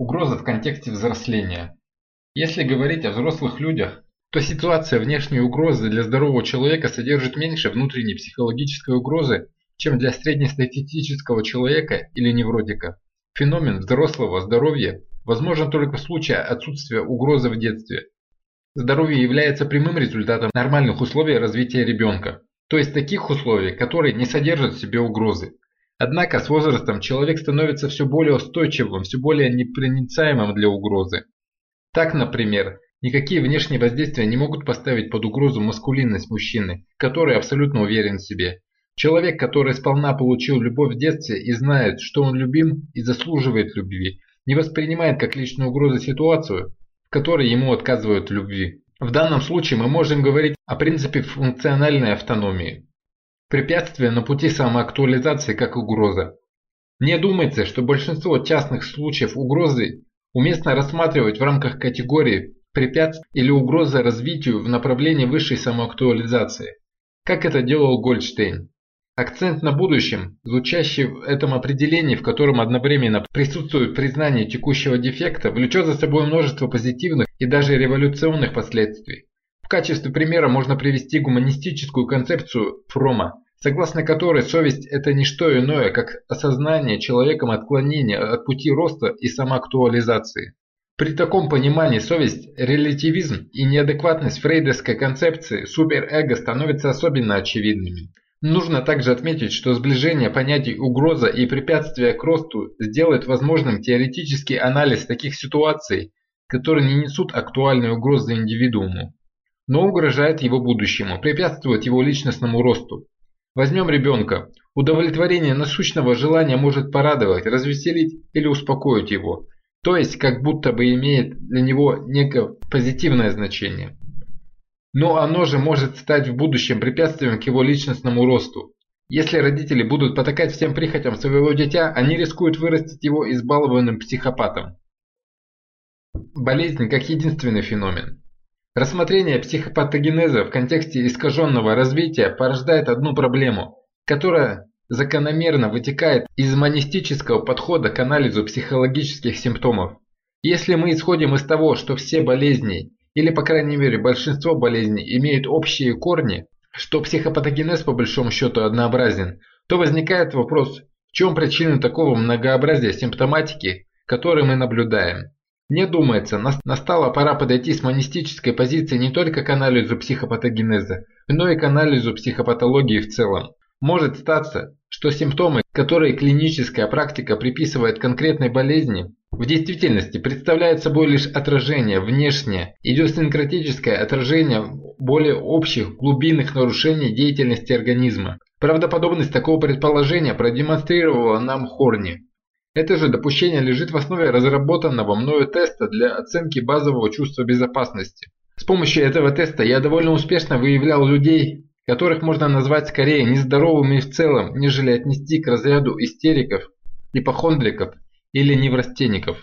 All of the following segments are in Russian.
Угроза в контексте взросления. Если говорить о взрослых людях, то ситуация внешней угрозы для здорового человека содержит меньше внутренней психологической угрозы, чем для среднестатистического человека или невротика. Феномен взрослого здоровья возможен только в случае отсутствия угрозы в детстве. Здоровье является прямым результатом нормальных условий развития ребенка, то есть таких условий, которые не содержат в себе угрозы. Однако с возрастом человек становится все более устойчивым, все более непроницаемым для угрозы. Так, например, никакие внешние воздействия не могут поставить под угрозу маскулинность мужчины, который абсолютно уверен в себе. Человек, который сполна получил любовь в детстве и знает, что он любим и заслуживает любви, не воспринимает как личную угрозу ситуацию, в которой ему отказывают в любви. В данном случае мы можем говорить о принципе функциональной автономии. Препятствие на пути самоактуализации как угроза. Мне думается, что большинство частных случаев угрозы уместно рассматривать в рамках категории препятствий или угрозы развитию в направлении высшей самоактуализации, как это делал Гольдштейн. Акцент на будущем, звучащий в этом определении, в котором одновременно присутствует признание текущего дефекта, влечет за собой множество позитивных и даже революционных последствий качестве примера можно привести гуманистическую концепцию Фрома, согласно которой совесть – это не что иное, как осознание человеком отклонения от пути роста и самоактуализации. При таком понимании совесть, релятивизм и неадекватность фрейдовской концепции суперэго становятся особенно очевидными. Нужно также отметить, что сближение понятий угроза и препятствия к росту сделает возможным теоретический анализ таких ситуаций, которые не несут актуальной угрозы индивидууму но угрожает его будущему, препятствует его личностному росту. Возьмем ребенка. Удовлетворение насущного желания может порадовать, развеселить или успокоить его, то есть как будто бы имеет для него некое позитивное значение. Но оно же может стать в будущем препятствием к его личностному росту. Если родители будут потакать всем прихотям своего дитя, они рискуют вырастить его избалованным психопатом. Болезнь как единственный феномен. Рассмотрение психопатогенеза в контексте искаженного развития порождает одну проблему, которая закономерно вытекает из монистического подхода к анализу психологических симптомов. Если мы исходим из того, что все болезни, или по крайней мере большинство болезней, имеют общие корни, что психопатогенез по большому счету однообразен, то возникает вопрос, в чем причина такого многообразия симптоматики, который мы наблюдаем. Мне думается, настала пора подойти с монистической позиции не только к анализу психопатогенеза, но и к анализу психопатологии в целом. Может статься, что симптомы, которые клиническая практика приписывает конкретной болезни, в действительности представляют собой лишь отражение, внешнее, идиосинкратическое отражение более общих глубинных нарушений деятельности организма. Правдоподобность такого предположения продемонстрировала нам Хорни. Это же допущение лежит в основе разработанного мною теста для оценки базового чувства безопасности. С помощью этого теста я довольно успешно выявлял людей, которых можно назвать скорее нездоровыми в целом, нежели отнести к разряду истериков, ипохондриков или неврастенников.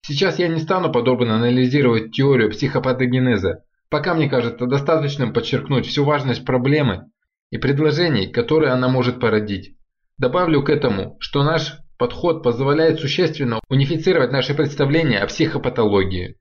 Сейчас я не стану подробно анализировать теорию психопатогенеза, пока мне кажется достаточным подчеркнуть всю важность проблемы и предложений, которые она может породить. Добавлю к этому, что наш подход позволяет существенно унифицировать наши представления о психопатологии.